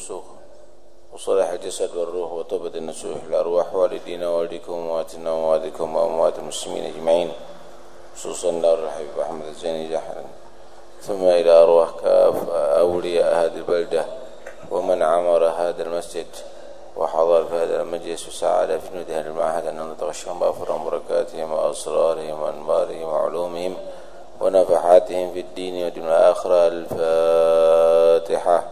الرسوخ وصلح الجسد والروح وطبت النسوح الأرواح والدينا والديكم وأمواتنا وأمواتكم وأموات المسلمين أجمعين. خصوصا دار الحبيب أحمد الزيني جحرا. ثم إلى أرواح كاف أولياء هذه البلدة. ومن عمر هذا المسجد. وحضر في هذا المجلس وساعد في نود أهل المعهد أن نتغشهم بأفرهم وبركاتهم وأسرارهم وأنبارهم وعلومهم ونفحاتهم في الدين ودين الآخرة الفاتحة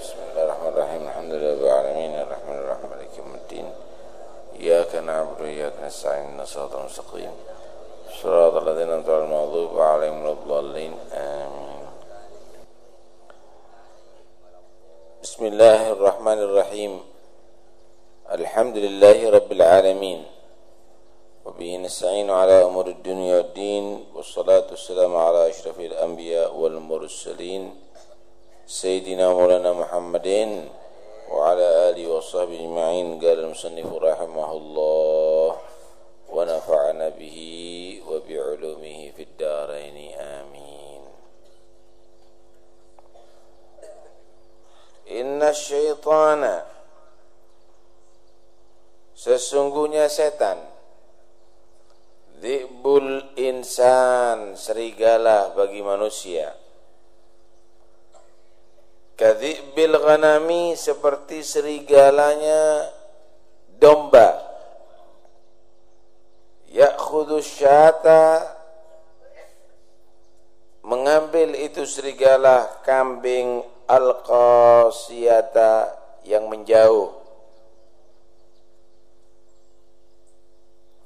بسم الله الرحمن الرحيم الحمد لله رب العالمين الرحمن الرحيم مالك يوم الدين إياك نعبد وإياك نستعين الصراط المستقيم. صراط الذين أنعمت المغضوب عليهم ولا الضالين. آمين. بسم الله الرحمن الرحيم. الحمد لله رب العالمين. وبه نستعين على أمور الدنيا والدين والصلاة والسلام على أشرف الأنبياء والمرسلين. سيدنا مولانا محمد وعلى آله وصحبه أجمعين قال المصنف رحمه الله ونفعنا به وبعلومه في الدارين آمين إن الشيطان Sesungguhnya setan Dhibul insan serigala bagi manusia Kadhibil ghanami seperti serigalanya domba. Ya'khudhu syata. Mengambil itu serigala kambing al-qasiyata yang menjauh.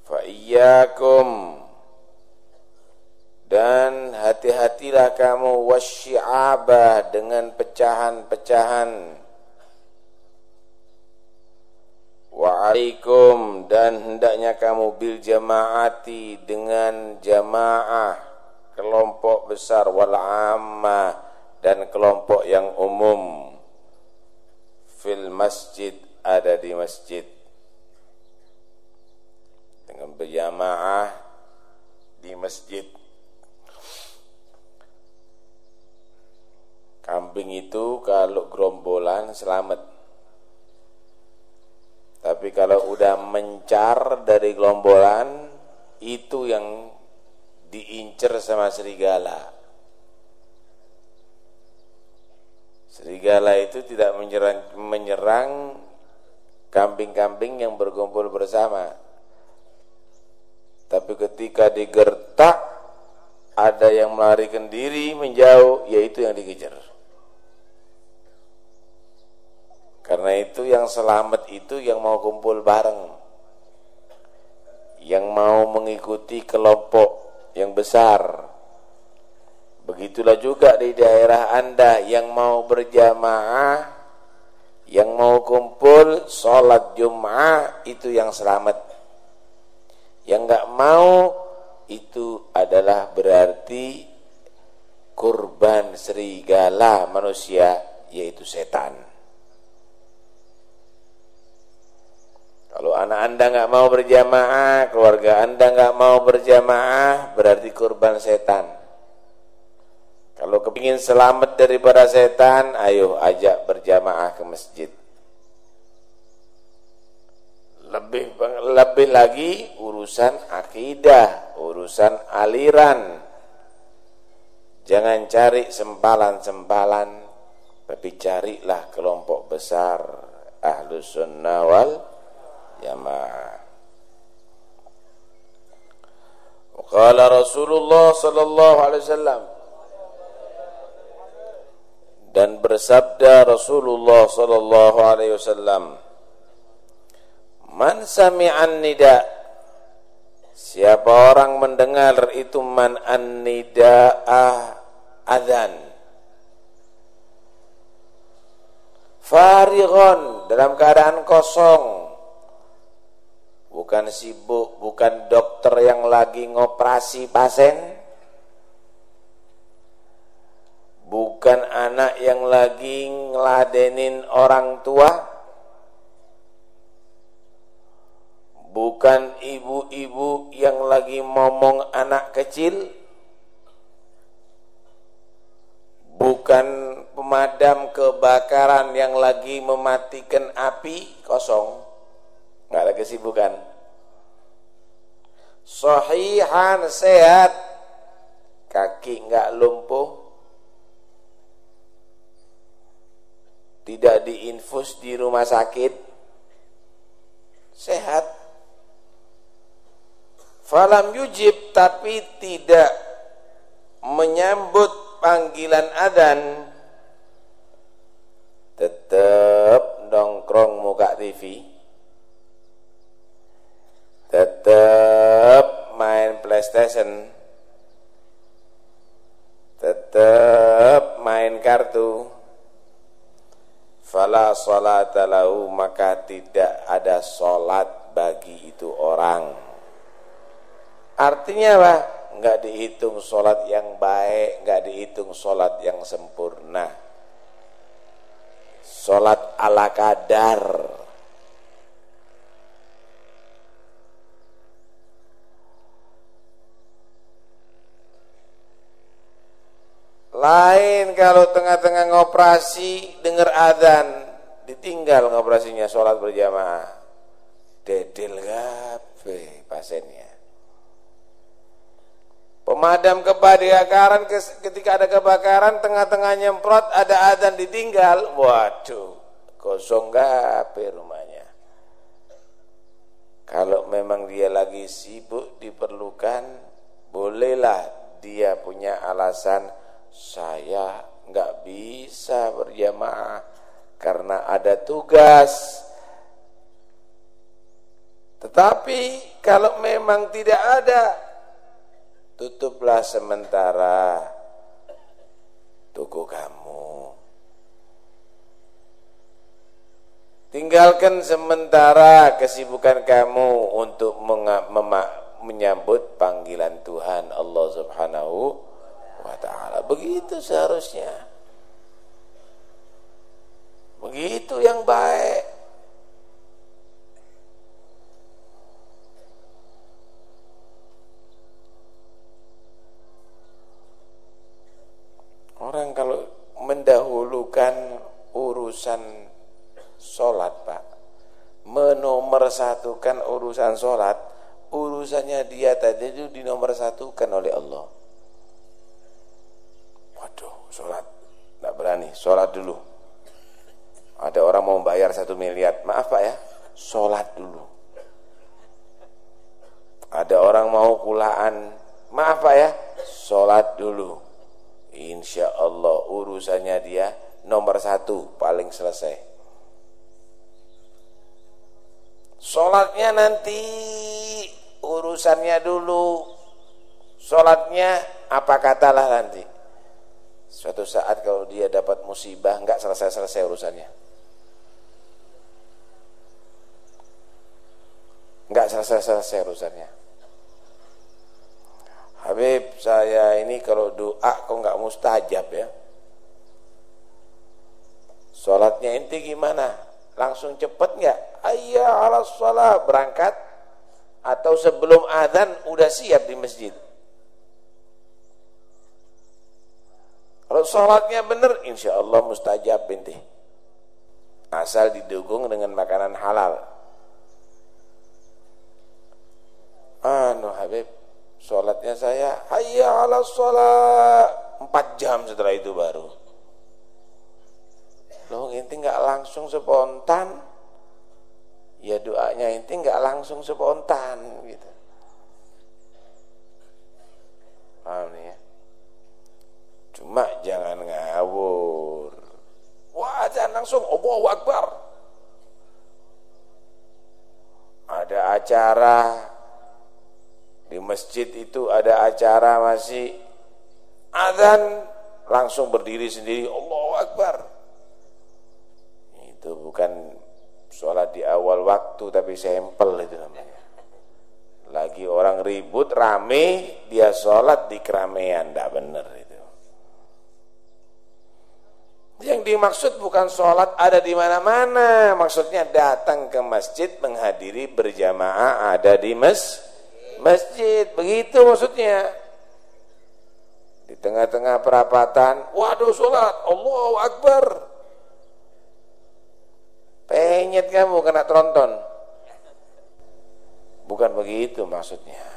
Fa'iyyakum dan hati-hatilah kamu wasyi'abah dengan pecahan-pecahan. Wa'alaikum dan hendaknya kamu bil jamaati dengan jamaah kelompok besar wal ammah dan kelompok yang umum. Fil masjid ada di masjid. Dengan berjamaah di masjid. Kambing itu kalau gerombolan selamat. Tapi kalau udah mencar dari gerombolan itu yang diincer sama serigala. Serigala itu tidak menyerang menyerang kambing-kambing yang berkumpul bersama tapi ketika digertak ada yang melarikan diri menjauh, yaitu yang dikejar. Karena itu yang selamat itu yang mau kumpul bareng. Yang mau mengikuti kelompok yang besar. Begitulah juga di daerah Anda yang mau berjamaah, yang mau kumpul, sholat Jum'ah, itu yang selamat. Yang enggak mau itu adalah berarti kurban serigala manusia yaitu setan. Kalau anak anda enggak mau berjamaah, keluarga anda enggak mau berjamaah, berarti kurban setan. Kalau kepingin selamat daripada setan, ayo ajak berjamaah ke masjid lebih lebih lagi urusan akidah, urusan aliran. Jangan cari sempalan-sempalan, tapi carilah kelompok besar ahlus sunnah wal jamaah. Qala Rasulullah sallallahu alaihi wasallam. Dan bersabda Rasulullah sallallahu alaihi wasallam Man sami'an nida. Siapa orang mendengar itu man an nida'ah adhan Farigon dalam keadaan kosong Bukan sibuk, bukan dokter yang lagi ngoperasi pasien. Bukan anak yang lagi ngeladenin orang tua. Bukan ibu-ibu yang lagi momong anak kecil. Bukan pemadam kebakaran yang lagi mematikan api kosong. Nggak ada kesibukan sahihan sehat. Kaki nggak lumpuh. Tidak diinfus di rumah sakit. Sehat. Falam yujib tapi tidak menyambut panggilan adan tetap nongkrong muka TV tetap PlayStation tetap main kartu. Fala salata lahu maka tidak ada salat bagi itu orang. Artinya apa? Enggak dihitung salat yang baik enggak dihitung salat yang sempurna. Salat ala kadar Lain kalau tengah-tengah ngoperasi dengar adzan, ditinggal ngoperasinya sholat berjamaah. Dedel gape pasiennya. Pemadam kebakaran ketika ada kebakaran tengah-tengah nyemprot ada adzan ditinggal. Waduh, kosong gape rumahnya. Kalau memang dia lagi sibuk diperlukan, bolehlah dia punya alasan saya nggak bisa berjamaah karena ada tugas. Tetapi kalau memang tidak ada, tutuplah sementara toko kamu. Tinggalkan sementara kesibukan kamu untuk menyambut panggilan Tuhan Allah Subhanahu wa ta'ala begitu seharusnya. Begitu yang baik. Orang kalau mendahulukan urusan sholat pak menomorsatukan urusan sholat urusannya dia tadi itu dinomorsatukan oleh Allah sholat. Tidak berani. Sholat dulu. Ada orang mau bayar satu miliar. Maaf pak ya. Sholat dulu. Ada orang mau kulaan. Maaf pak ya. Sholat dulu. Insya Allah urusannya dia nomor satu paling selesai. Sholatnya nanti urusannya dulu. Sholatnya apa katalah nanti Suatu saat kalau dia dapat musibah enggak selesai-selesai urusannya. Enggak selesai-selesai urusannya. Habib saya ini kalau doa kok enggak mustajab ya. Sholatnya inti gimana? Langsung cepet enggak? Ayya ala sholat berangkat atau sebelum adzan udah siap di masjid. Kalau sholatnya benar, insya Allah mustajab binti. Asal didukung dengan makanan halal. Anu Habib, sholatnya saya, hayya ala sholat. Empat jam setelah itu baru. Loh, inti nggak langsung spontan. Ya doanya inti nggak langsung spontan gitu. Paham ya? Cuma jangan ngawur. Wah, jangan langsung Allahu Akbar. Ada acara di masjid itu ada acara masih adzan langsung berdiri sendiri Allahu Akbar. Itu bukan sholat di awal waktu tapi sampel itu namanya. Lagi orang ribut rame dia sholat di keramaian, tidak benar itu. Yang dimaksud bukan sholat ada di mana-mana. Maksudnya datang ke masjid menghadiri berjamaah ada di mes masjid. Begitu maksudnya. Di tengah-tengah perapatan, waduh sholat, Allahu Akbar. Penyet kamu kena tronton. Bukan begitu maksudnya.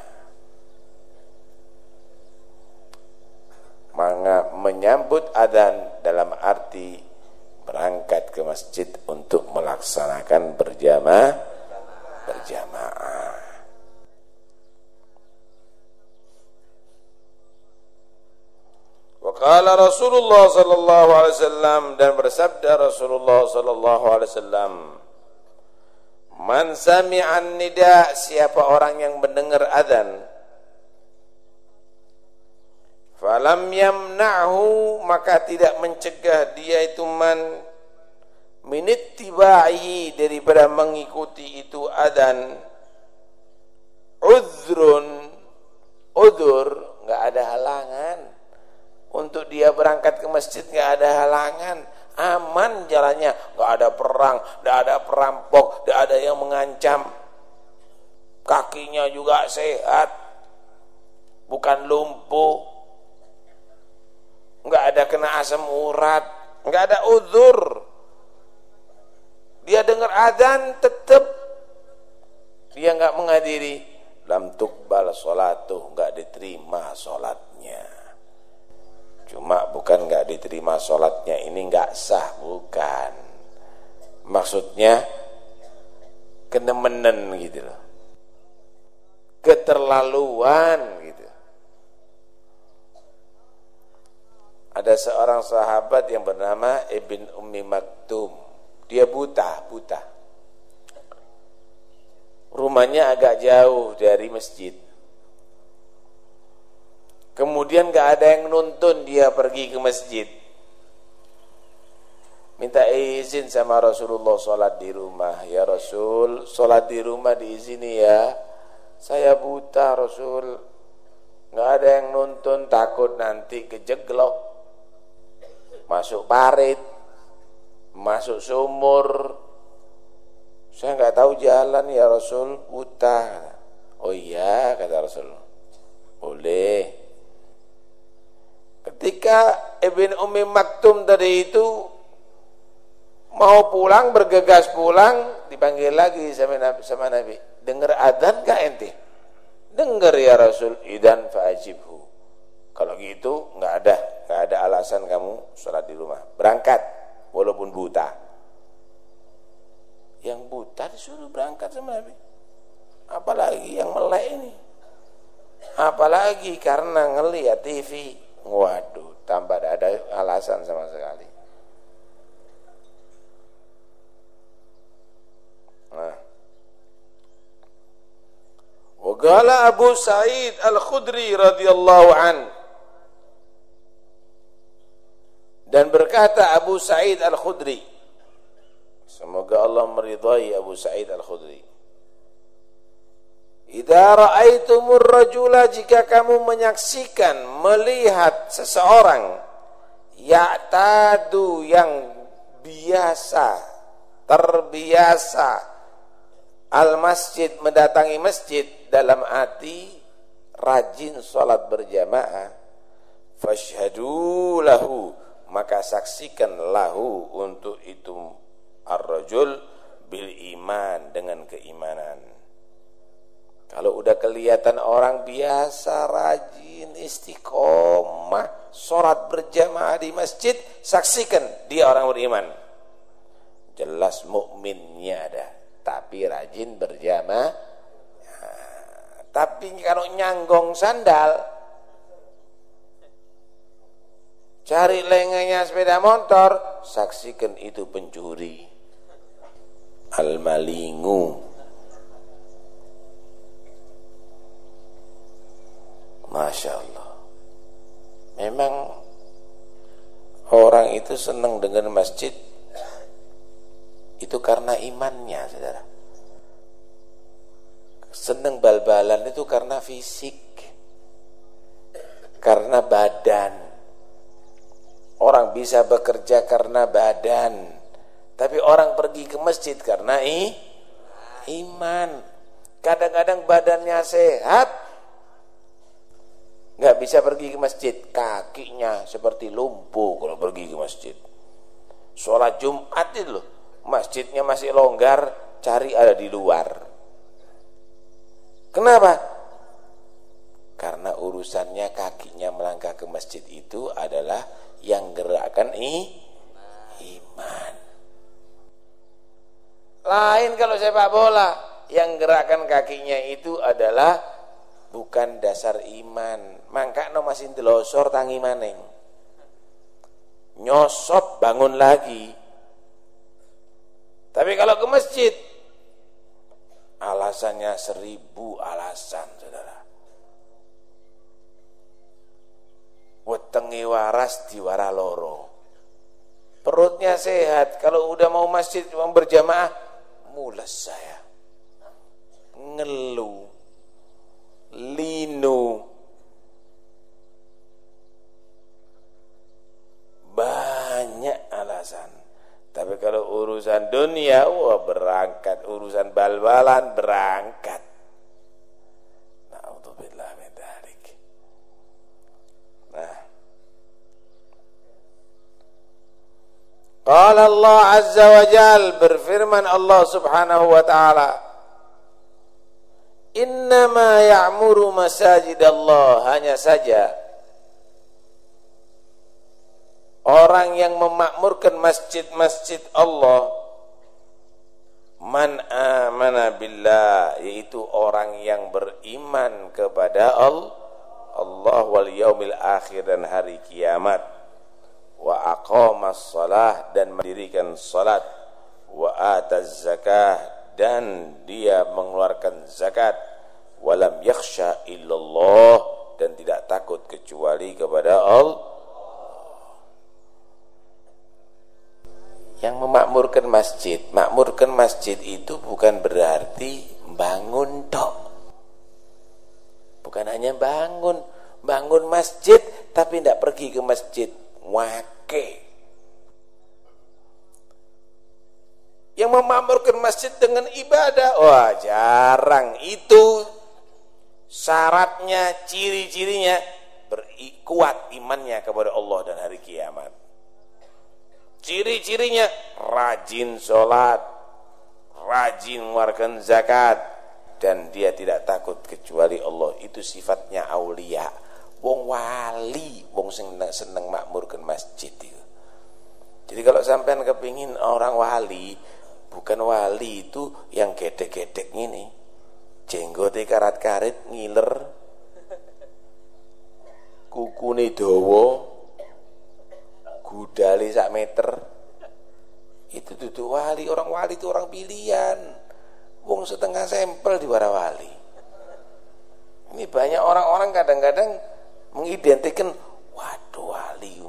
Menyambut adan dalam arti berangkat ke masjid untuk melaksanakan berjamaah berjamaah. Waqala Rasulullah sallallahu alaihi wasallam dan bersabda Rasulullah sallallahu alaihi wasallam Man sami'an nida siapa orang yang mendengar azan falam yamna'hu maka tidak mencegah dia itu man minittiba'i daripada mengikuti itu azan uzrun udur enggak ada halangan. Untuk dia berangkat ke masjid enggak ada halangan. Aman jalannya enggak ada perang enggak ada perampok enggak ada yang mengancam. Kakinya juga sehat bukan lumpuh nggak ada kena asam urat, nggak ada uzur. Dia dengar adzan tetap dia nggak menghadiri, lam tukbal salatuh, nggak diterima salatnya. Cuma bukan nggak diterima salatnya ini nggak sah, bukan. Maksudnya kenemenen gitu loh. Keterlaluan gitu. Ada seorang sahabat yang bernama Ibn Ummi Maktum. Dia buta, buta. Rumahnya agak jauh dari masjid. Kemudian gak ada yang nuntun dia pergi ke masjid. Minta izin sama Rasulullah sholat di rumah. Ya Rasul, sholat di rumah diizini ya. Saya buta Rasul. Gak ada yang nuntun, takut nanti kejeglok masuk parit, masuk sumur. Saya nggak tahu jalan ya Rasul, buta. Oh iya kata Rasul. Boleh. Ketika Ibn Umi Maktum tadi itu mau pulang bergegas pulang dipanggil lagi sama Nabi, sama Nabi. dengar adzan kah ente? Dengar ya Rasul, idan fa'ajibhu. Kalau gitu nggak ada nggak ada alasan kamu sholat di rumah. Berangkat walaupun buta. Yang buta disuruh berangkat sama Nabi. Apalagi yang melek ini. Apalagi karena ngelihat TV. Waduh, tambah ada alasan sama sekali. Nah. Wagala Abu Sa'id Al-Khudri radhiyallahu anhu Dan berkata Abu Sa'id Al-Khudri Semoga Allah meridai Abu Sa'id Al-Khudri. Idza ra'aitumur rajula jika kamu menyaksikan melihat seseorang ya'tadu yang biasa terbiasa al masjid mendatangi masjid dalam arti rajin salat berjamaah fashhadu lahu maka saksikan lahu untuk itu ar-rajul bil iman dengan keimanan. Kalau udah kelihatan orang biasa, rajin, istiqomah, sholat berjamaah di masjid, saksikan dia orang beriman. Jelas mukminnya ada, tapi rajin berjamaah. tapi kalau nyanggong sandal, Cari lengenya sepeda motor, saksikan itu pencuri. Al-malingu. Masya Allah. Memang orang itu senang dengan masjid itu karena imannya, saudara. Senang bal-balan itu karena fisik, karena badan Orang bisa bekerja karena badan, tapi orang pergi ke masjid karena i, iman. Kadang-kadang badannya sehat, nggak bisa pergi ke masjid, kakinya seperti lumpuh kalau pergi ke masjid. Sholat Jumat itu loh, masjidnya masih longgar, cari ada di luar. Kenapa? Karena urusannya kakinya melangkah ke masjid itu adalah yang gerakkan i, iman. Lain kalau sepak bola, yang gerakan kakinya itu adalah bukan dasar iman. Mangka no masih delosor tangi maneng. Nyosop bangun lagi. Tapi kalau ke masjid, alasannya seribu alasan, saudara. Wetengi waras diwara loro. Perutnya sehat. Kalau udah mau masjid mau berjamaah mules saya. Ngeluh linu. Banyak alasan. Tapi kalau urusan dunia wah berangkat. Urusan bal-balan berangkat Qala Allah Azza wa Jal berfirman Allah Subhanahu wa taala Innama ya'muru masajid Allah. Hanya saja orang yang memakmurkan masjid-masjid Allah man amana billah yaitu orang yang beriman kepada Allah Allah wal yaumil akhir dan hari kiamat. Wa aqamas salah dan mendirikan salat wa ataz zakah dan dia mengeluarkan zakat. Walam yakhsha illallah dan tidak takut kecuali kepada Allah. Yang memakmurkan masjid makmurkan masjid itu bukan berarti bangun tok. Bukan hanya bangun bangun masjid tapi tidak pergi ke masjid. Wake. Yang memamurkan masjid dengan ibadah. Wah jarang itu. Syaratnya ciri-cirinya berikuat imannya kepada Allah dan hari kiamat. Ciri-cirinya rajin sholat rajin mengeluarkan zakat dan dia tidak takut kecuali Allah. Itu sifatnya aulia wong wali wong seneng, seneng makmurkan masjid itu jadi kalau sampean kepingin orang wali bukan wali itu yang gedek-gedek ini jenggote karat-karit ngiler. Kukune dawa. Gudali sak meter. Itu duduk wali orang wali itu orang pilihan. Wong setengah sampel di wali. Ini banyak orang-orang kadang-kadang mengidentikan waduh wali.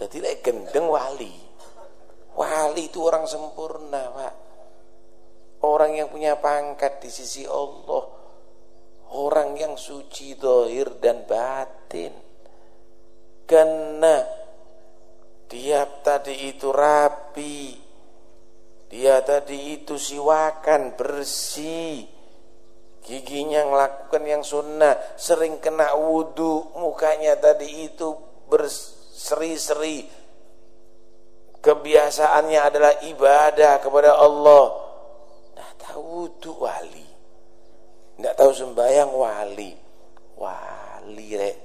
Jadi lek gendeng wali. Wali itu orang sempurna pak. Orang yang punya pangkat di sisi Allah. Orang yang suci dohir dan batin. Karena dia tadi itu rapi. Dia tadi itu siwakan bersih giginya melakukan yang sunnah sering kena wudhu mukanya tadi itu berseri-seri. Kebiasaannya adalah ibadah kepada Allah. Tidak tahu wudhu wali. Tidak tahu sembahyang wali. Wali rek.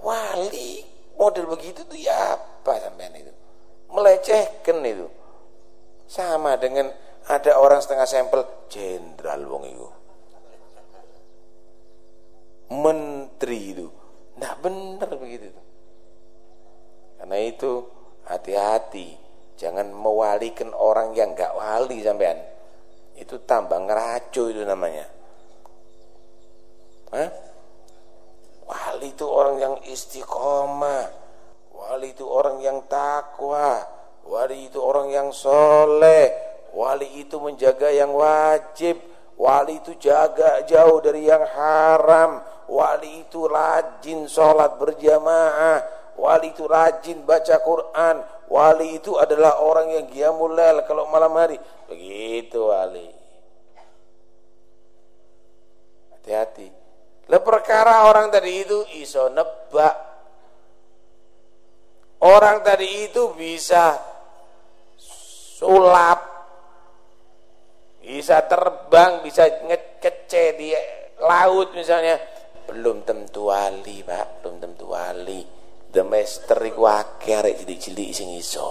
Wali model begitu tuh ya apa sampean itu? Melecehkan itu. Sama dengan ada orang setengah sampel jenderal wong itu menteri itu. Tidak benar begitu. Karena itu hati-hati. Jangan mewalikan orang yang gak wali sampean. Itu tambah ngeracu itu namanya. Hah? Wali itu orang yang istiqomah. Wali itu orang yang takwa. Wali itu orang yang soleh. Wali itu menjaga yang wajib. Wali itu jaga jauh dari yang haram wali itu rajin sholat berjamaah, wali itu rajin baca Quran, wali itu adalah orang yang qiyamul kalau malam hari. Begitu wali. Hati-hati. Le perkara orang tadi itu iso nebak. Orang tadi itu bisa sulap. Bisa terbang, bisa ngekece di laut misalnya. Belum tentu wali, Pak, belum tentu wali. Demester iku akeh arek cilik-cilik sing iso.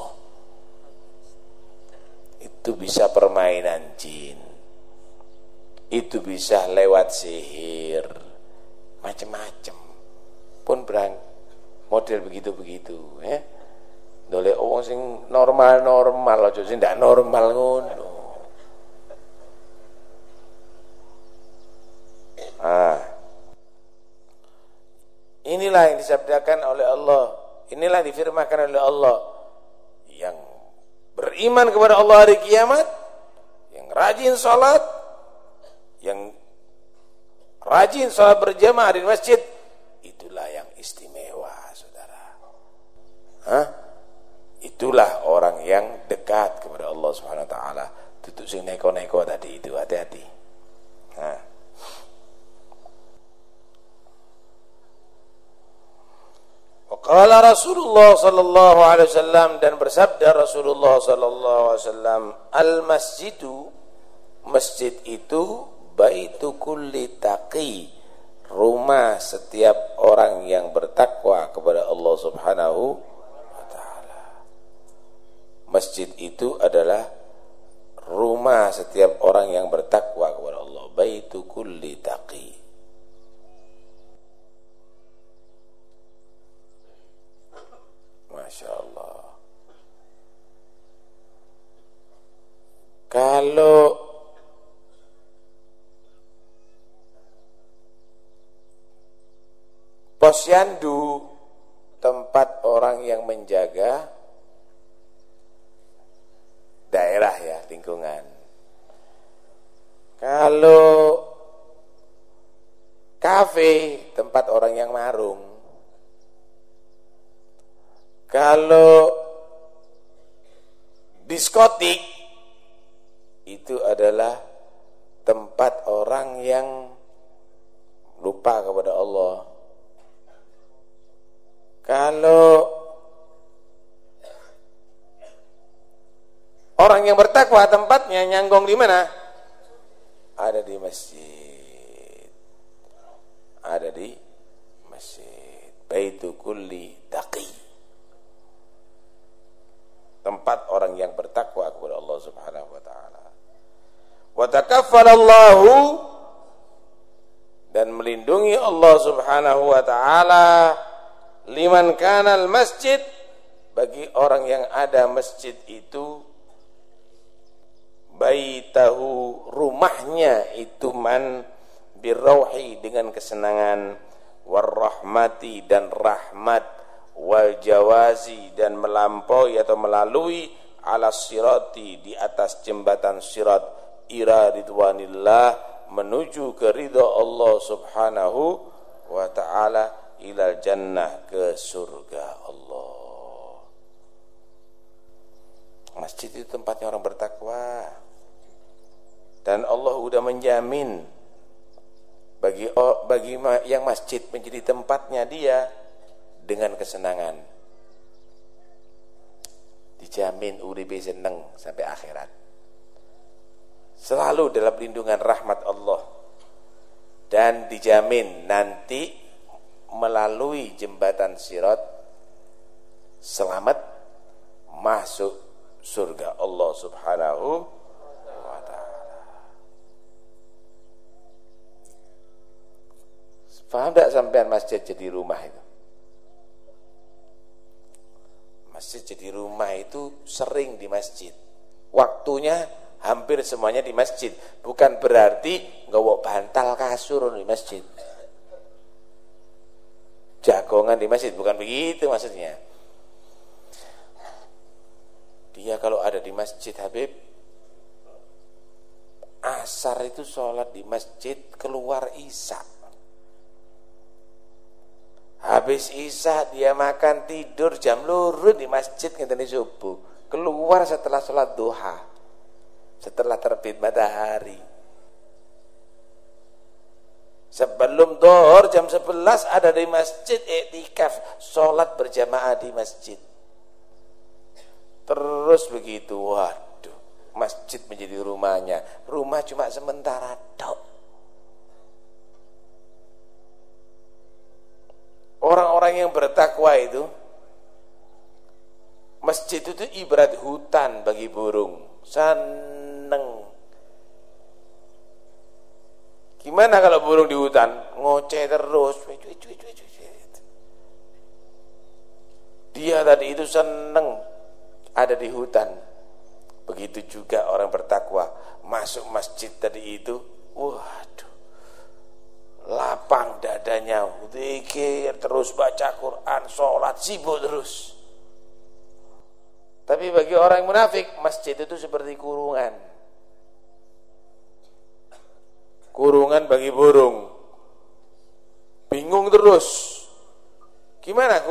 Itu bisa permainan jin. Itu bisa lewat sihir macam-macam pun berang model begitu-begitu ya dole wong sing normal-normal aja sing ndak normal ngono ah inilah yang disabdakan oleh Allah inilah yang difirmankan oleh Allah yang beriman kepada Allah hari kiamat yang rajin salat yang rajin sholat berjamaah di masjid, itulah yang istimewa, saudara. Hah? Itulah orang yang dekat kepada Allah Subhanahu Wa Taala. Tutup sing neko-neko tadi itu, hati-hati. Nah. Qala Rasulullah sallallahu alaihi wasallam dan bersabda Rasulullah sallallahu alaihi wasallam al masjidu masjid itu baitu kulli taqi rumah setiap orang yang bertakwa kepada Allah Subhanahu wa taala. Masjid itu adalah rumah setiap orang yang bertakwa kepada Allah. Baitu kulli taqi. Masya Allah. Kalau Posyandu tempat orang yang menjaga daerah ya, lingkungan. Kalau kafe tempat orang yang marung. Kalau diskotik itu adalah tempat orang yang lupa kepada Allah. Kalau orang yang bertakwa tempatnya nyanggong di mana? Ada di masjid. Ada di masjid. Baitu kulli taqi. Tempat orang yang bertakwa kepada Allah Subhanahu wa taala. Wa takaffalallahu dan melindungi Allah Subhanahu wa taala liman kanal masjid bagi orang yang ada masjid itu baitahu rumahnya itu man birauhi dengan kesenangan warahmati dan rahmat wal jawazi dan melampaui atau melalui ala sirati di atas jembatan sirat ira ridwanillah menuju ke ridha Allah Subhanahu wa taala ilal jannah ke surga Allah. Masjid itu tempatnya orang bertakwa. Dan Allah sudah menjamin bagi bagi yang masjid menjadi tempatnya dia dengan kesenangan. Dijamin uribe seneng sampai akhirat. Selalu dalam lindungan rahmat Allah. Dan dijamin nanti melalui jembatan sirat selamat masuk surga Allah Subhanahu wa taala. Paham tak sampean masjid jadi rumah itu? Masjid jadi rumah itu sering di masjid. Waktunya hampir semuanya di masjid. Bukan berarti nggawa bantal kasur di masjid jagongan di masjid bukan begitu maksudnya dia kalau ada di masjid Habib asar itu sholat di masjid keluar isya habis isya dia makan tidur jam lurus di masjid ngenteni subuh keluar setelah sholat duha setelah terbit matahari Sebelum dohor jam 11 ada di masjid iktikaf, sholat berjamaah di masjid. Terus begitu, waduh, masjid menjadi rumahnya. Rumah cuma sementara dok. Orang-orang yang bertakwa itu, masjid itu ibarat hutan bagi burung. Seneng Gimana kalau burung di hutan? Ngoceh terus. Dia tadi itu seneng ada di hutan. Begitu juga orang bertakwa masuk masjid tadi itu, waduh, lapang dadanya, zikir terus baca Quran, sholat sibuk terus. Tapi bagi orang yang munafik, masjid itu seperti kurungan kurungan bagi burung. Bingung terus. Gimana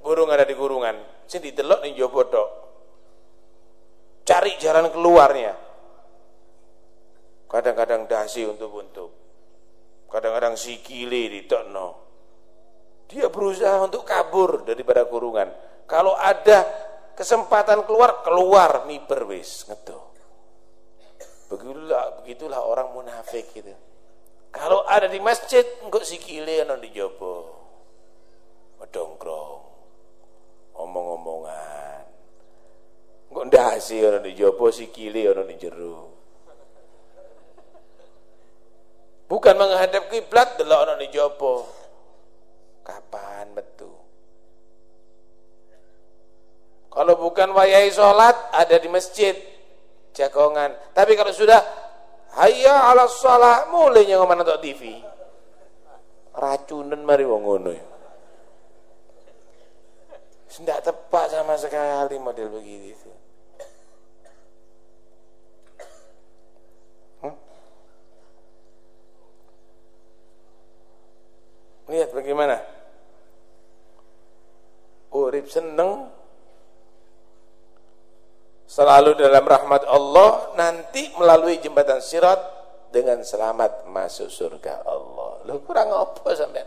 burung ada di kurungan? Sing didelok ning jaba tok. Cari jalan keluarnya. Kadang-kadang dasi untuk-untuk. Kadang-kadang sikile ditokno. Dia berusaha untuk kabur daripada kurungan. Kalau ada kesempatan keluar, keluar miber wis, ngedo. Begitulah, begitulah orang munafik gitu. Kalau ada di masjid, enggak sikile ana di jopo. Medongkrong. Omong-omongan. Enggak ndasi ana di jopo, sikile ana di jero. Bukan menghadap kiblat delok ana di jopo. Kapan betul? Kalau bukan wayai sholat ada di masjid jagongan. Tapi kalau sudah hayya ala shalah mulai ngomongan nonton TV. Racunan mari wong ngono ya. Tepat sama sekali model begitu. Lihat bagaimana. Urip seneng selalu dalam rahmat Allah nanti melalui jembatan sirat dengan selamat masuk surga Allah. Lu kurang apa sampai?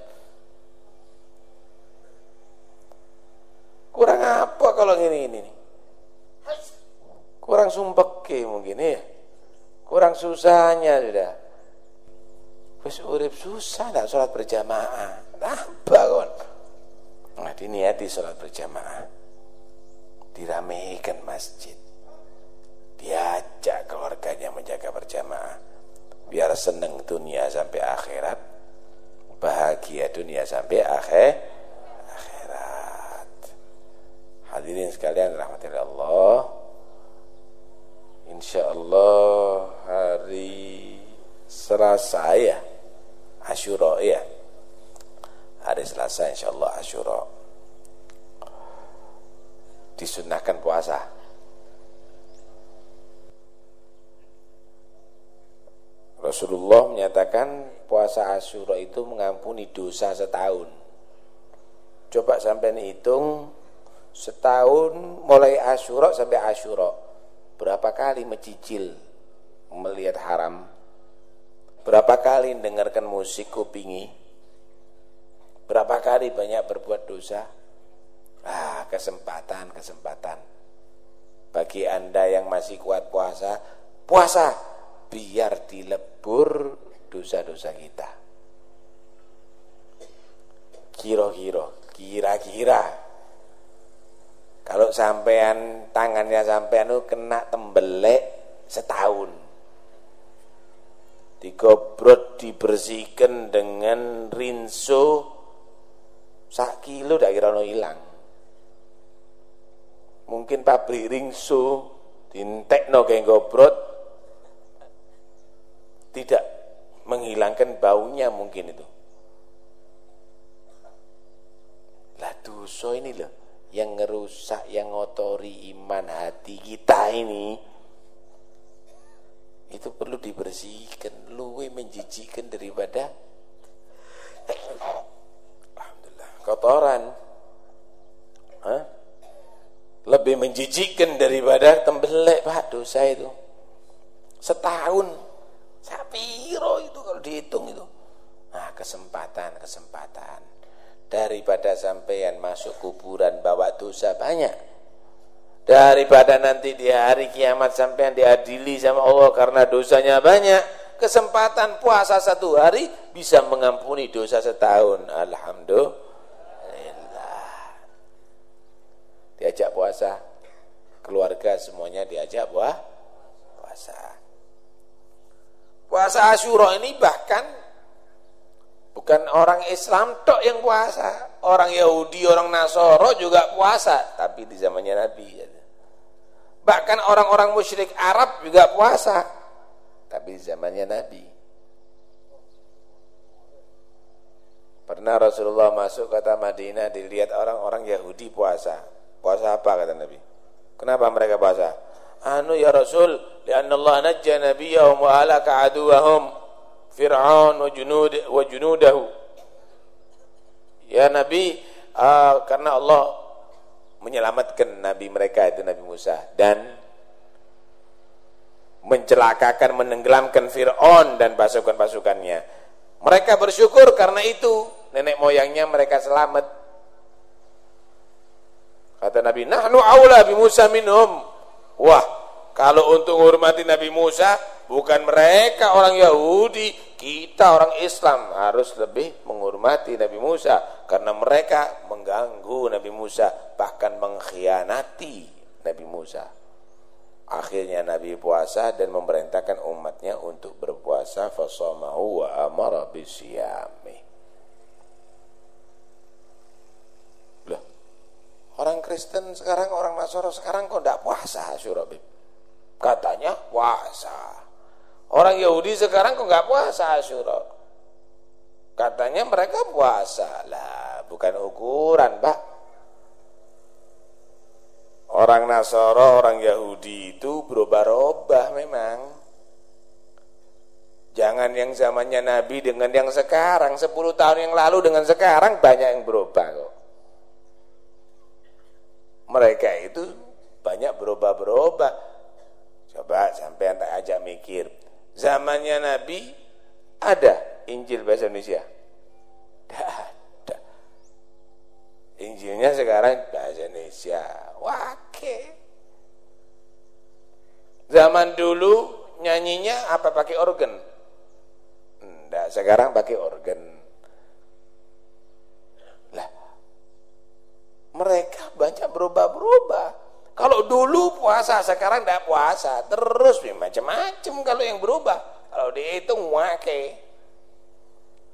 Kurang apa kalau gini ini? Kurang sumpek mungkin ya. Kurang susahnya sudah. Wis urip susah tak sholat berjamaah. Apa kon? Nah, diniati sholat berjamaah. Diramaikan masjid diajak keluarganya menjaga berjamaah biar seneng dunia sampai akhirat bahagia dunia sampai akhir akhirat hadirin sekalian rahmatullahi Allah insyaallah hari Selasa ya Asyura ya hari Selasa insyaallah Asyura disunahkan puasa Rasulullah menyatakan puasa Asyura itu mengampuni dosa setahun. Coba sampai hitung setahun mulai Asyura sampai Asyura berapa kali mencicil melihat haram? Berapa kali dengarkan musik kupingi? Berapa kali banyak berbuat dosa? Ah, kesempatan, kesempatan. Bagi Anda yang masih kuat puasa, puasa biar dilebur dosa-dosa kita. Kira-kira, kira-kira. Kalau sampean tangannya sampean itu kena tembelek setahun. Digobrot dibersihkan dengan rinso sak kilo dak kira no hilang. Mungkin pabrik rinso dintekno kayak gobrot tidak menghilangkan baunya mungkin itu. Lah dosa ini loh yang ngerusak, yang ngotori iman hati kita ini itu perlu dibersihkan, luwe menjijikkan daripada Alhamdulillah kotoran. Hah? Lebih menjijikkan daripada tembelek Pak dosa itu. Setahun Sapiro itu kalau dihitung itu. Nah, kesempatan, kesempatan. Daripada sampean masuk kuburan bawa dosa banyak. Daripada nanti di hari kiamat sampean diadili sama Allah karena dosanya banyak. Kesempatan puasa satu hari bisa mengampuni dosa setahun. Alhamdulillah. Diajak puasa. Keluarga semuanya diajak buah puasa. Puasa Asyura ini bahkan bukan orang Islam tok yang puasa, orang Yahudi, orang Nasoro juga puasa, tapi di zamannya Nabi. Bahkan orang-orang musyrik Arab juga puasa, tapi zamannya Nabi. Pernah Rasulullah masuk kota Madinah dilihat orang-orang Yahudi puasa. Puasa apa kata Nabi? Kenapa mereka puasa? anu ya Rasul lianna Allah najja nabiyahum wa halaka aduwahum Fir'aun wa junud wa junudahu ya Nabi uh, karena Allah menyelamatkan nabi mereka itu Nabi Musa. Dan mencelakakan menenggelamkan Fir'aun dan pasukan-pasukannya. Mereka bersyukur karena itu. Nenek moyangnya mereka selamat. Kata Nabi nahnu aula bi Musa minhum. Wah, kalau untuk menghormati Nabi Musa, bukan mereka orang Yahudi, kita orang Islam harus lebih menghormati Nabi Musa karena mereka mengganggu Nabi Musa, bahkan mengkhianati Nabi Musa. Akhirnya Nabi puasa dan memerintahkan umatnya untuk berpuasa fasamahu wa amara bisyami. Loh, Orang Kristen sekarang, orang Nasoro sekarang kok tidak puasa Asyura, Bib? Katanya puasa. Orang Yahudi sekarang kok nggak puasa Asyura? Katanya mereka puasa. Lah, bukan ukuran, Pak. Orang Nasoro, orang Yahudi itu berubah-ubah memang. Jangan yang zamannya Nabi dengan yang sekarang, 10 tahun yang lalu dengan sekarang banyak yang berubah kok mereka itu banyak berubah-berubah. Coba sampai tak ajak mikir. Zamannya Nabi ada Injil bahasa Indonesia? Tidak ada. Injilnya sekarang bahasa Indonesia. Wake. Zaman dulu nyanyinya apa pakai organ? Tidak, sekarang pakai organ. mereka banyak berubah-berubah. Kalau dulu puasa, sekarang tidak puasa. Terus macam-macam kalau yang berubah. Kalau dihitung wake.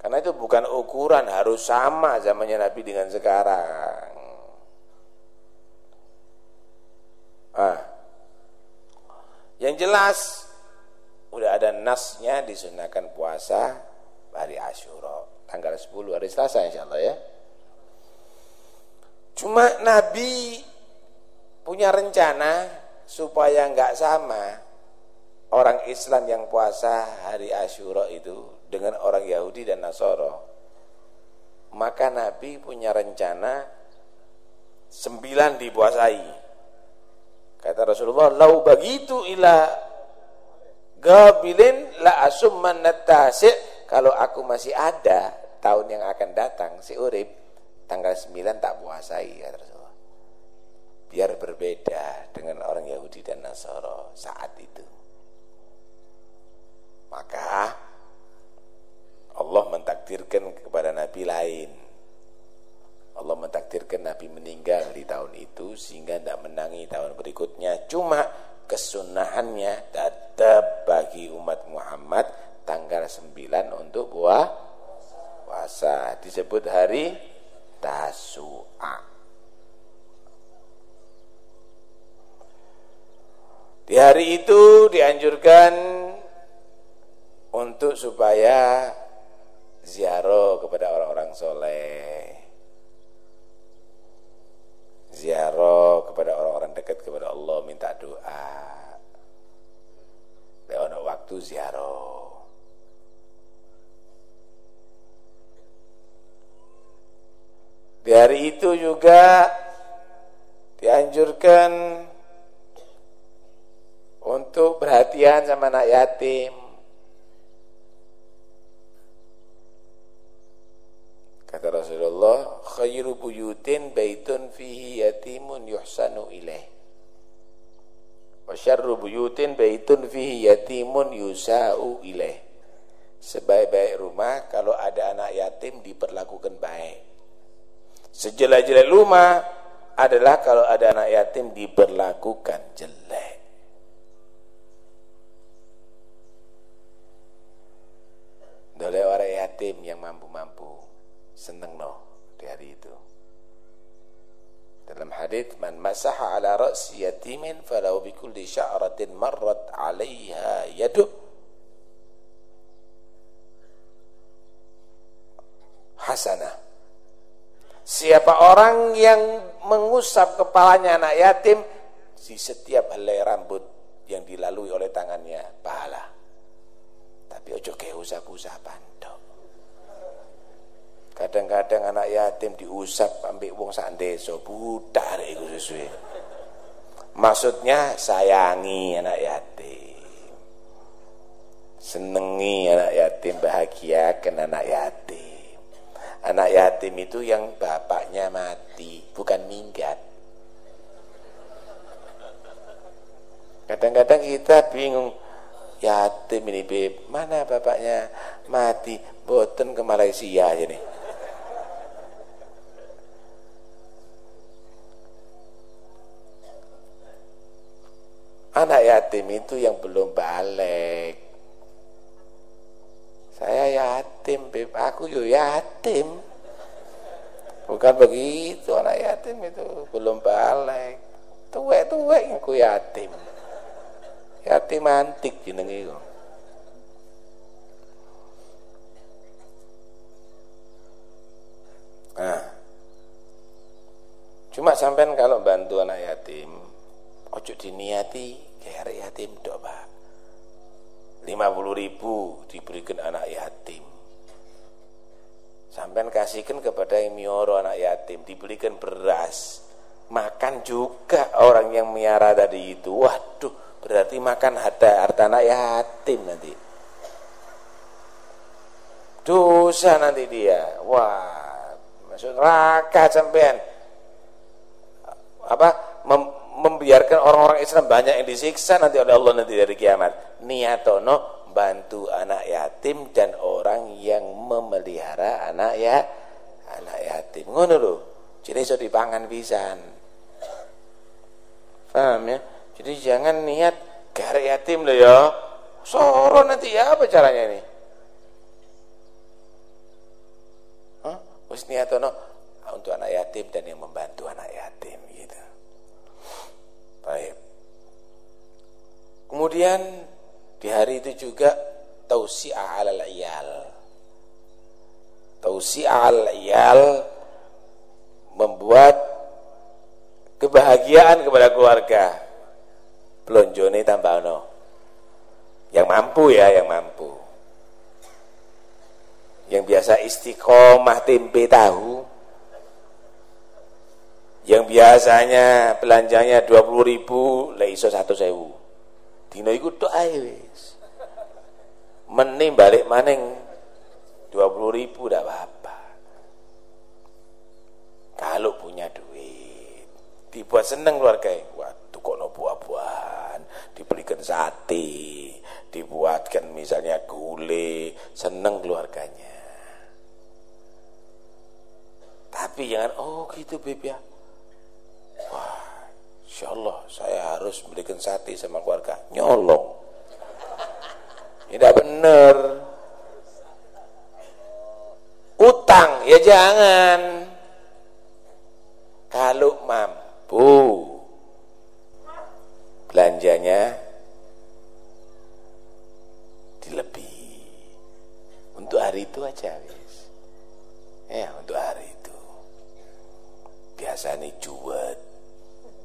Karena itu bukan ukuran harus sama zamannya Nabi dengan sekarang. Ah. Yang jelas udah ada nasnya disunahkan puasa hari Asyura tanggal 10 hari Selasa insyaallah ya. Cuma Nabi punya rencana supaya enggak sama orang Islam yang puasa hari Asyura itu dengan orang Yahudi dan Nasoro. Maka Nabi punya rencana sembilan dipuasai. Kata Rasulullah, "Lau begitu ila gabilin la asumman natasi' kalau aku masih ada tahun yang akan datang si urip tanggal 9 tak puasai ya Rasulullah. Biar berbeda dengan orang Yahudi dan Nasara saat itu. Maka Allah mentakdirkan kepada Nabi lain. Allah mentakdirkan Nabi meninggal di tahun itu sehingga tidak menangi tahun berikutnya. Cuma kesunahannya tetap bagi umat Muhammad tanggal 9 untuk buah puasa. Disebut hari tasu'a Di hari itu dianjurkan untuk supaya ziarah kepada orang-orang soleh, ziarah kepada orang-orang dekat kepada Allah, minta doa. Lewat waktu ziarah. Di hari itu juga dianjurkan untuk perhatian sama anak yatim. Khairu buyutin baitun fihi yatimun yuhsanu ilaih. Wa syarru buyutin baitun fihi yatimun yusa'u ilaih. Sebaik-baik rumah kalau ada anak yatim diperlakukan baik. Sejelek-jelek rumah adalah kalau ada anak yatim diperlakukan jelek. Oleh orang yatim yang mampu-mampu seneng no di hari itu dalam hadis man masaha ala ra'si yatimin falau bi kulli sya'ratin marrat 'alaiha yadu. Hasanah. Siapa orang yang mengusap kepalanya anak yatim di setiap helai rambut yang dilalui oleh tangannya pahala. Tapi ojo ke usap-usapan dok kadang-kadang anak yatim diusap ambil wong sak desa. Budak iku sesuai maksudnya sayangi anak yatim. Senengi anak yatim bahagiakan anak yatim. Anak yatim itu yang bapaknya mati bukan minggat. Kadang-kadang kita bingung yatim ini beb mana bapaknya mati? Boten ke Malaysia aja anak yatim itu yang belum balik. Saya yatim beb. Aku yo yatim. Bukan begitu anak yatim itu belum balik. Tuwek-tuwek yang ku yatim. Yatim antik jenenge kok Nah, cuma sampean kalau bantu anak yatim, ojo diniati kayak yatim dok pak. 50 ribu diberikan anak yatim. Sampean kasihkan kepada yang mioro anak yatim, diberikan beras. Makan juga orang yang miara tadi itu. Waduh, Berarti makan harta harta anak yatim nanti. Dosa nanti dia. Wah, masuk neraka sampean. Apa? Mem membiarkan orang-orang Islam banyak yang disiksa nanti oleh Allah nanti dari kiamat. Niatono bantu anak yatim dan orang yang memelihara anak ya anak yatim. Ngono lho. Jadi iso dipangan pisan. Paham ya? Jadi jangan niat gara yatim loh ya. Soro nanti ya apa caranya ini? Hah? Wis niatono untuk anak yatim dan yang membantu anak yatim. Baik. Kemudian di hari itu juga tausi'ah 'alal iyal. Tausi'ah 'alal iyal membuat kebahagiaan kepada keluarga tambah tambahno yang mampu ya yang mampu yang biasa istiqomah tempe tahu yang biasanya belanjanya 20 ribu le iso satu sewu. Dino iku tok ae wis. Meni balik maning 20 ribu ndak apa-apa. Kalau punya duit dibuat seneng keluarga waduh kok no buah-buah dibelikan sate, dibuatkan misalnya gulai, seneng keluarganya. Tapi jangan, oh gitu Beb ya. Insya Allah saya harus belikan sate sama keluarga. Nyolong. Tidak benar. Utang, ya jangan. Kalau mampu belanjanya dilebih untuk hari itu aja wis ya untuk hari itu biasa nih cuat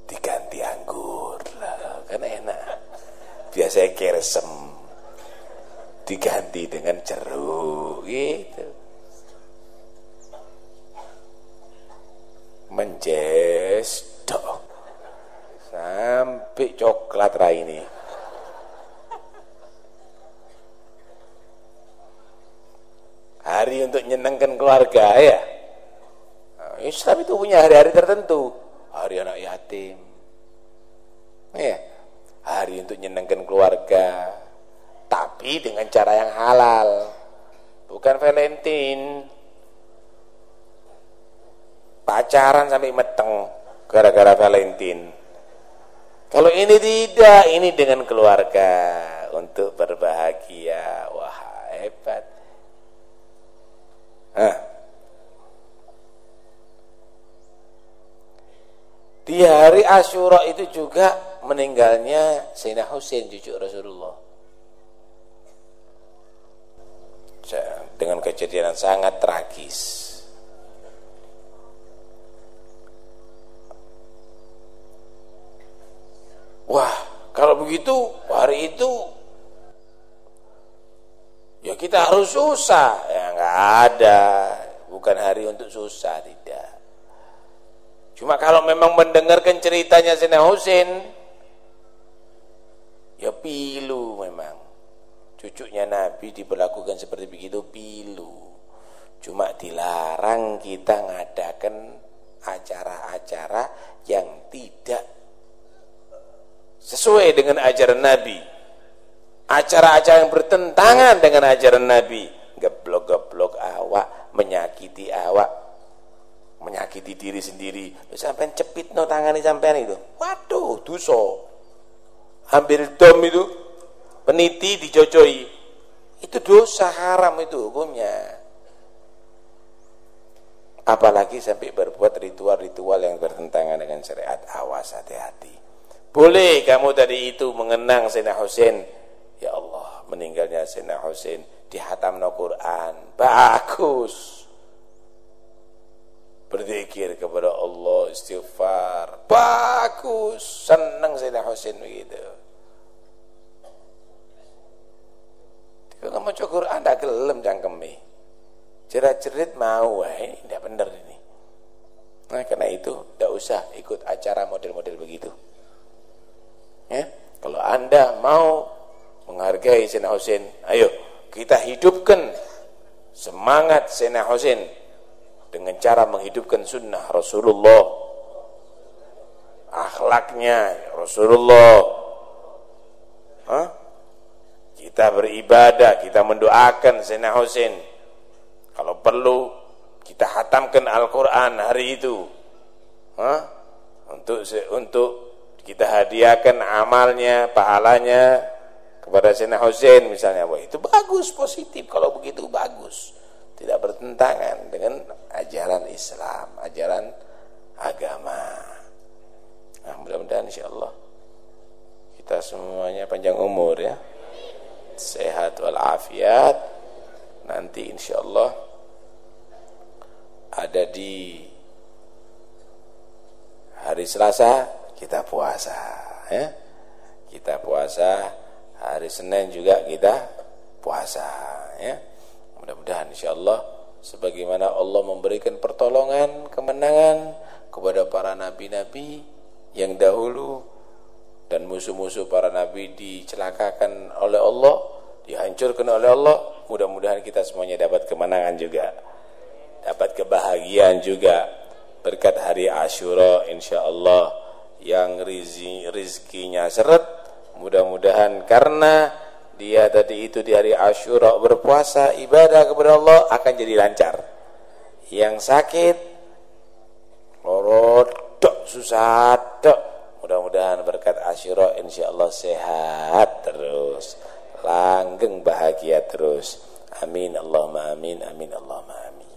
diganti anggur lah kan enak biasa keresem diganti dengan jeruk gitu menjestok sampai coklat ini hari untuk nyenangkan keluarga ya Islam itu punya hari-hari tertentu. Hari anak yatim. Ya. Hari untuk nyenengkan keluarga. Tapi dengan cara yang halal. Bukan Valentine. Pacaran sampai meteng gara-gara Valentine. Kalau ini tidak, ini dengan keluarga untuk berbahagia. Wah, hebat. Hah. Di hari Asyura itu juga meninggalnya Sayyidina Husain cucu Rasulullah. Dengan kejadian yang sangat tragis. Wah, kalau begitu hari itu ya kita harus susah. Ya enggak ada, bukan hari untuk susah, tidak. Cuma kalau memang mendengarkan ceritanya Sayyidina Husain ya pilu memang. Cucunya Nabi diperlakukan seperti begitu pilu. Cuma dilarang kita ngadakan acara-acara yang tidak sesuai dengan ajaran Nabi. Acara-acara yang bertentangan dengan ajaran Nabi. Geblok-geblok awak, menyakiti awak, menyakiti diri sendiri sampai cepit no tangani sampean itu waduh duso ambil dom itu peniti dicocoi itu dosa haram itu hukumnya. Apalagi sampai berbuat ritual-ritual yang bertentangan dengan syariat. Awas hati-hati. Boleh kamu tadi itu mengenang Sayyidina Husain? Ya Allah meninggalnya Sayyidina Husain. Dihatam no Quran. Bagus berzikir kepada Allah istighfar. Bagus. Senang Sayyidina Husain begitu. Kalau mau cukur anda gelem jangkemi cerit-cerit mau wahai tidak benar ini. Nah karena itu tidak usah ikut acara model-model begitu. Ya kalau anda mau menghargai Sayyidina Husain ayo kita hidupkan semangat Sayyidina Husain dengan cara menghidupkan sunnah Rasulullah. Akhlaknya Rasulullah. Hah? kita beribadah kita mendoakan Sayyidina Husain. Kalau perlu kita hatamkan Al-Quran hari itu. Hah? untuk untuk kita hadiahkan amalnya pahalanya kepada Sayyidina Husain misalnya. Wah, itu bagus positif. Kalau begitu bagus tidak bertentangan dengan ajaran Islam, ajaran agama. Nah, mudah-mudahan insyaallah kita semuanya panjang umur ya. Sehat walafiat. Nanti insyaallah ada di hari Selasa kita puasa ya. Kita puasa, hari Senin juga kita puasa ya mudah-mudahan insyaallah sebagaimana Allah memberikan pertolongan kemenangan kepada para nabi-nabi yang dahulu dan musuh-musuh para nabi dicelakakan oleh Allah dihancurkan oleh Allah mudah-mudahan kita semuanya dapat kemenangan juga dapat kebahagiaan juga. Berkat hari Ashura insyaallah yang rizki, rizkinya seret mudah-mudahan karena dia tadi itu di hari Ashura berpuasa ibadah kepada Allah akan jadi lancar. Yang sakit lorot susah dok. Mudah-mudahan berkat Ashura insyaallah sehat terus. Langgeng bahagia terus. Amin Allahumma amin amin Allahumma amin